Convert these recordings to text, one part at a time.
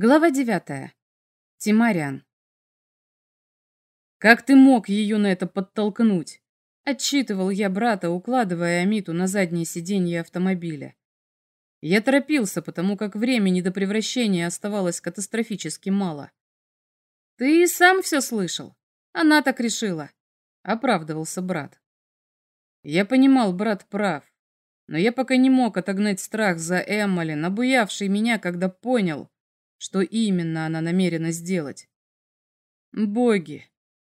Глава девятая. Тимарян. «Как ты мог ее на это подтолкнуть?» Отчитывал я брата, укладывая Амиту на заднее сиденье автомобиля. Я торопился, потому как времени до превращения оставалось катастрофически мало. «Ты и сам все слышал. Она так решила», — оправдывался брат. Я понимал, брат прав, но я пока не мог отогнать страх за Эммали, набуявший меня, когда понял, что именно она намерена сделать. Боги,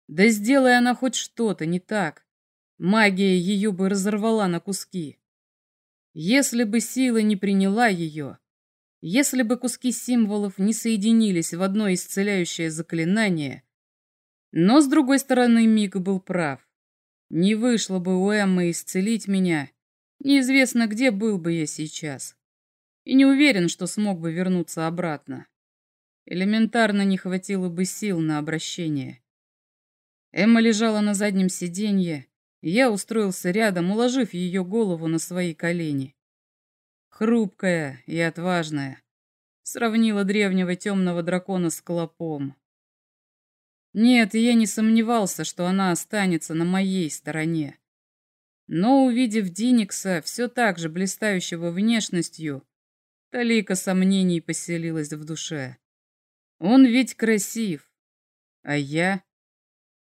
да сделай она хоть что-то не так, магия ее бы разорвала на куски. Если бы сила не приняла ее, если бы куски символов не соединились в одно исцеляющее заклинание, но, с другой стороны, Мик был прав. Не вышло бы у Эммы исцелить меня, неизвестно, где был бы я сейчас. И не уверен, что смог бы вернуться обратно. Элементарно не хватило бы сил на обращение. Эмма лежала на заднем сиденье, и я устроился рядом, уложив ее голову на свои колени. Хрупкая и отважная. Сравнила древнего темного дракона с клопом. Нет, я не сомневался, что она останется на моей стороне. Но, увидев Диникса, все так же блистающего внешностью, талика сомнений поселилась в душе. Он ведь красив. А я?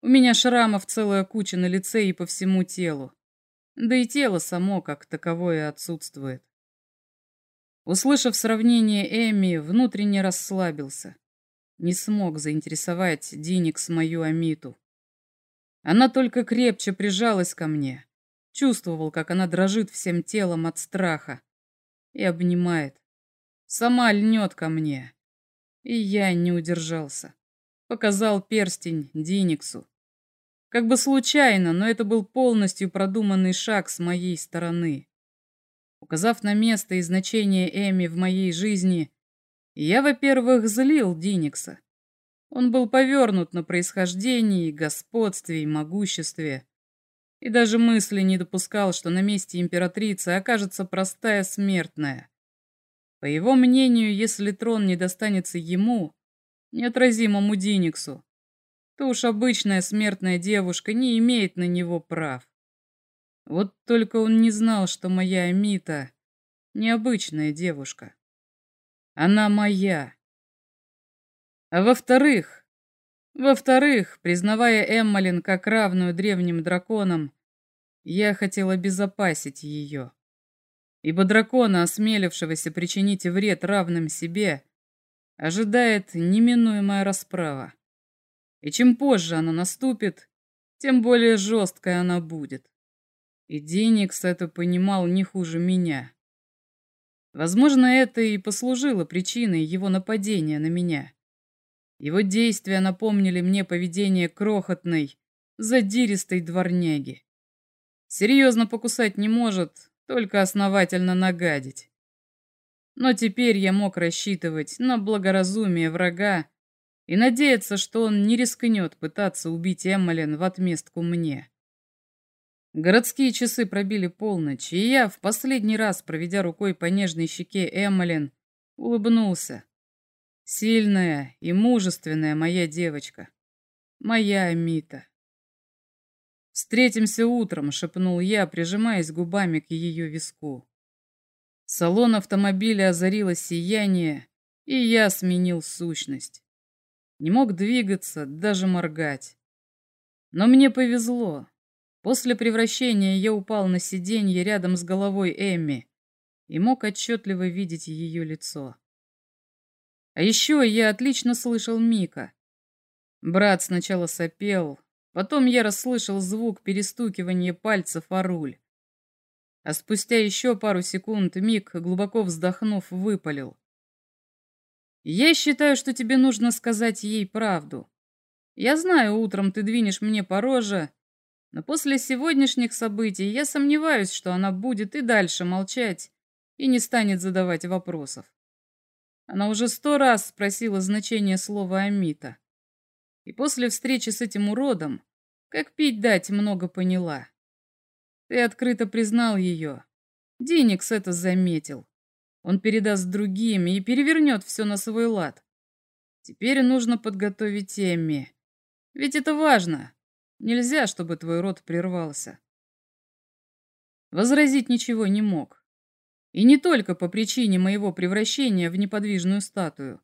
У меня шрамов целая куча на лице и по всему телу. Да и тело само как таковое отсутствует. Услышав сравнение Эми, внутренне расслабился. Не смог заинтересовать Диникс мою Амиту. Она только крепче прижалась ко мне. Чувствовал, как она дрожит всем телом от страха. И обнимает. Сама льнет ко мне. И я не удержался. Показал перстень Диниксу. Как бы случайно, но это был полностью продуманный шаг с моей стороны. Указав на место и значение Эми в моей жизни, я, во-первых, злил Диникса. Он был повернут на происхождении, господстве и могуществе. И даже мысли не допускал, что на месте императрицы окажется простая смертная. По его мнению, если трон не достанется ему, неотразимому Диниксу, то уж обычная смертная девушка не имеет на него прав. Вот только он не знал, что моя Амита необычная девушка. Она моя. А во-вторых, во-вторых, признавая Эммалин как равную древним драконам, я хотел обезопасить ее ибо дракона, осмелившегося причинить вред равным себе, ожидает неминуемая расправа. И чем позже она наступит, тем более жесткой она будет. И Деникс это понимал не хуже меня. Возможно, это и послужило причиной его нападения на меня. Его действия напомнили мне поведение крохотной, задиристой дворняги. Серьезно покусать не может, только основательно нагадить. Но теперь я мог рассчитывать на благоразумие врага и надеяться, что он не рискнет пытаться убить Эммален в отместку мне. Городские часы пробили полночь, и я, в последний раз, проведя рукой по нежной щеке Эммален, улыбнулся. Сильная и мужественная моя девочка. Моя Амита. «Встретимся утром», — шепнул я, прижимаясь губами к ее виску. Салон автомобиля озарило сияние, и я сменил сущность. Не мог двигаться, даже моргать. Но мне повезло. После превращения я упал на сиденье рядом с головой Эмми и мог отчетливо видеть ее лицо. А еще я отлично слышал Мика. Брат сначала сопел, Потом я расслышал звук перестукивания пальцев о руль. А спустя еще пару секунд Мик, глубоко вздохнув, выпалил. «Я считаю, что тебе нужно сказать ей правду. Я знаю, утром ты двинешь мне по роже, но после сегодняшних событий я сомневаюсь, что она будет и дальше молчать и не станет задавать вопросов. Она уже сто раз спросила значение слова «Амита». И после встречи с этим уродом, как пить дать, много поняла. Ты открыто признал ее. Деникс это заметил. Он передаст другим и перевернет все на свой лад. Теперь нужно подготовить Эмми. Ведь это важно. Нельзя, чтобы твой род прервался. Возразить ничего не мог. И не только по причине моего превращения в неподвижную статую,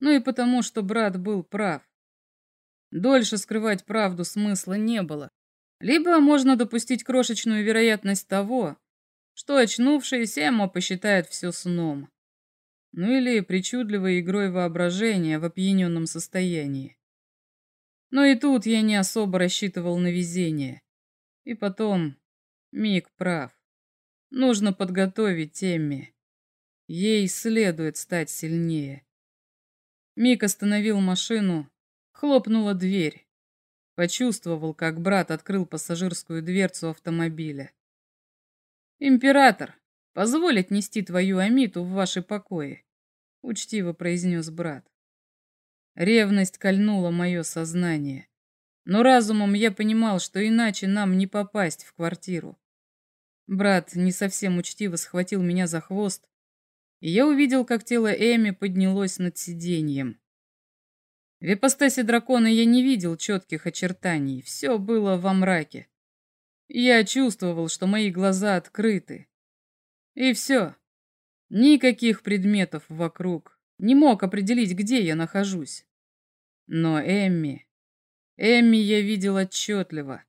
но и потому, что брат был прав. Дольше скрывать правду смысла не было. Либо можно допустить крошечную вероятность того, что очнувшаяся Эмма посчитает все сном. Ну или причудливой игрой воображения в опьяненном состоянии. Но и тут я не особо рассчитывал на везение. И потом, Мик прав. Нужно подготовить Эмми. Ей следует стать сильнее. Мик остановил машину, хлопнула дверь. Почувствовал, как брат открыл пассажирскую дверцу автомобиля. «Император, позволь отнести твою Амиту в ваши покои», — учтиво произнес брат. Ревность кольнула мое сознание. Но разумом я понимал, что иначе нам не попасть в квартиру. Брат не совсем учтиво схватил меня за хвост, и я увидел, как тело Эми поднялось над сиденьем. В ипостаси дракона я не видел четких очертаний, все было во мраке. Я чувствовал, что мои глаза открыты. И все. Никаких предметов вокруг. Не мог определить, где я нахожусь. Но Эмми... Эмми я видел отчетливо.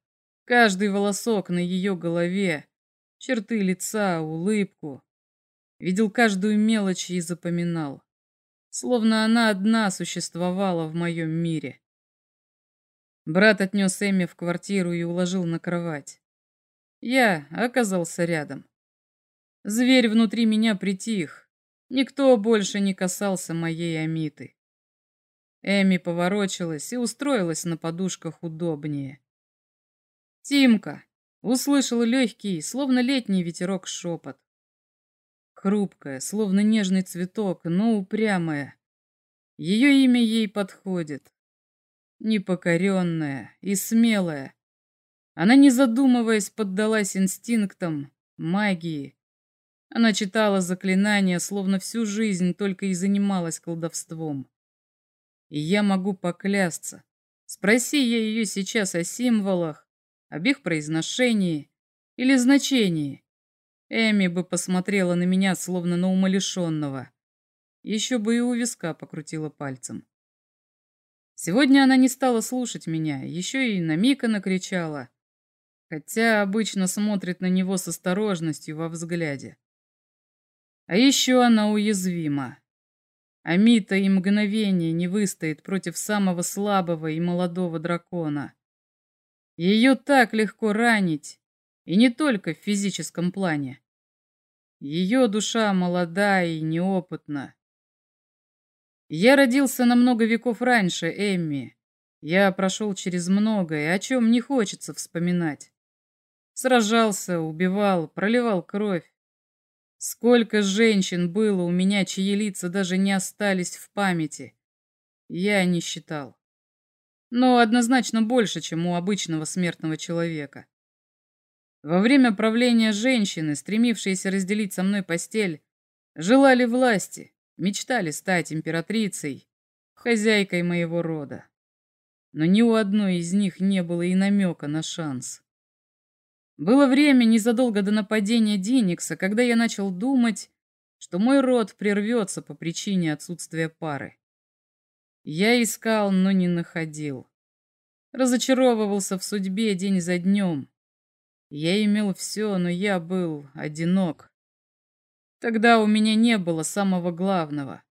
Каждый волосок на ее голове, черты лица, улыбку. Видел каждую мелочь и запоминал. Словно она одна существовала в моем мире. Брат отнес Эмми в квартиру и уложил на кровать. Я оказался рядом. Зверь внутри меня притих. Никто больше не касался моей Амиты. Эми поворочилась и устроилась на подушках удобнее. «Тимка!» — услышал легкий, словно летний ветерок шепот. Хрупкая, словно нежный цветок, но упрямая. Ее имя ей подходит. Непокоренная и смелая. Она, не задумываясь, поддалась инстинктам, магии. Она читала заклинания, словно всю жизнь только и занималась колдовством. И я могу поклясться. Спроси я ее сейчас о символах, об их произношении или значении. Эми бы посмотрела на меня, словно на умалишенного. Еще бы и у виска покрутила пальцем. Сегодня она не стала слушать меня, еще и на Мика накричала хотя обычно смотрит на него с осторожностью во взгляде. А еще она уязвима. Амита и мгновение не выстоит против самого слабого и молодого дракона. Ее так легко ранить, и не только в физическом плане. Ее душа молода и неопытна. Я родился на много веков раньше, Эмми. Я прошел через многое, о чем не хочется вспоминать. Сражался, убивал, проливал кровь. Сколько женщин было у меня, чьи лица даже не остались в памяти. Я не считал. Но однозначно больше, чем у обычного смертного человека. Во время правления женщины, стремившиеся разделить со мной постель, желали власти, мечтали стать императрицей, хозяйкой моего рода. Но ни у одной из них не было и намека на шанс. Было время незадолго до нападения Диникса, когда я начал думать, что мой род прервется по причине отсутствия пары. Я искал, но не находил. Разочаровывался в судьбе день за днем. Я имел все, но я был одинок. Тогда у меня не было самого главного.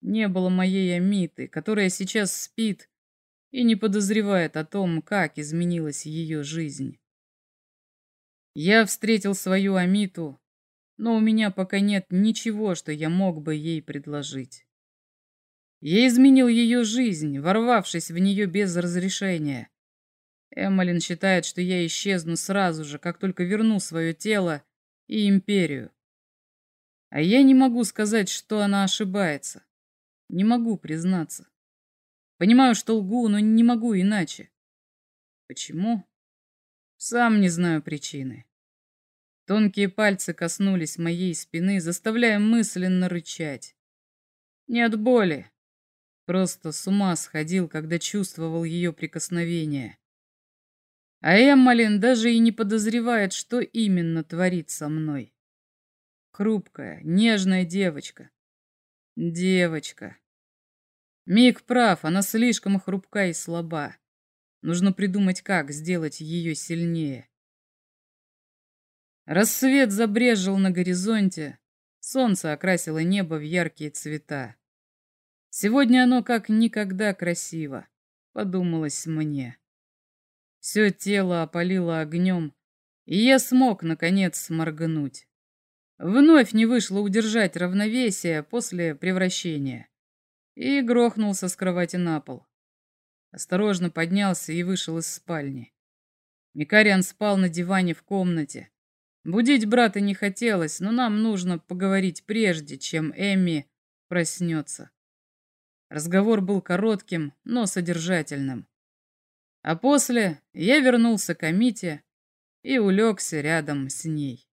Не было моей Амиты, которая сейчас спит и не подозревает о том, как изменилась ее жизнь. Я встретил свою Амиту, но у меня пока нет ничего, что я мог бы ей предложить. Я изменил ее жизнь, ворвавшись в нее без разрешения. Эммалин считает, что я исчезну сразу же, как только верну свое тело и империю. А я не могу сказать, что она ошибается. Не могу признаться. Понимаю, что лгу, но не могу иначе. Почему? Сам не знаю причины. Тонкие пальцы коснулись моей спины, заставляя мысленно рычать. Не от боли, Просто с ума сходил, когда чувствовал ее прикосновение. А Эммалин даже и не подозревает, что именно творит со мной. Хрупкая, нежная девочка. Девочка. Мик прав, она слишком хрупка и слаба. Нужно придумать, как сделать ее сильнее. Рассвет забрежил на горизонте, солнце окрасило небо в яркие цвета. Сегодня оно как никогда красиво, подумалось мне. Все тело опалило огнем, и я смог, наконец, сморгнуть. Вновь не вышло удержать равновесие после превращения и грохнулся с кровати на пол. Осторожно поднялся и вышел из спальни. Микариан спал на диване в комнате. Будить брата не хотелось, но нам нужно поговорить прежде, чем Эмми проснется. Разговор был коротким, но содержательным. А после я вернулся к Амите и улегся рядом с ней.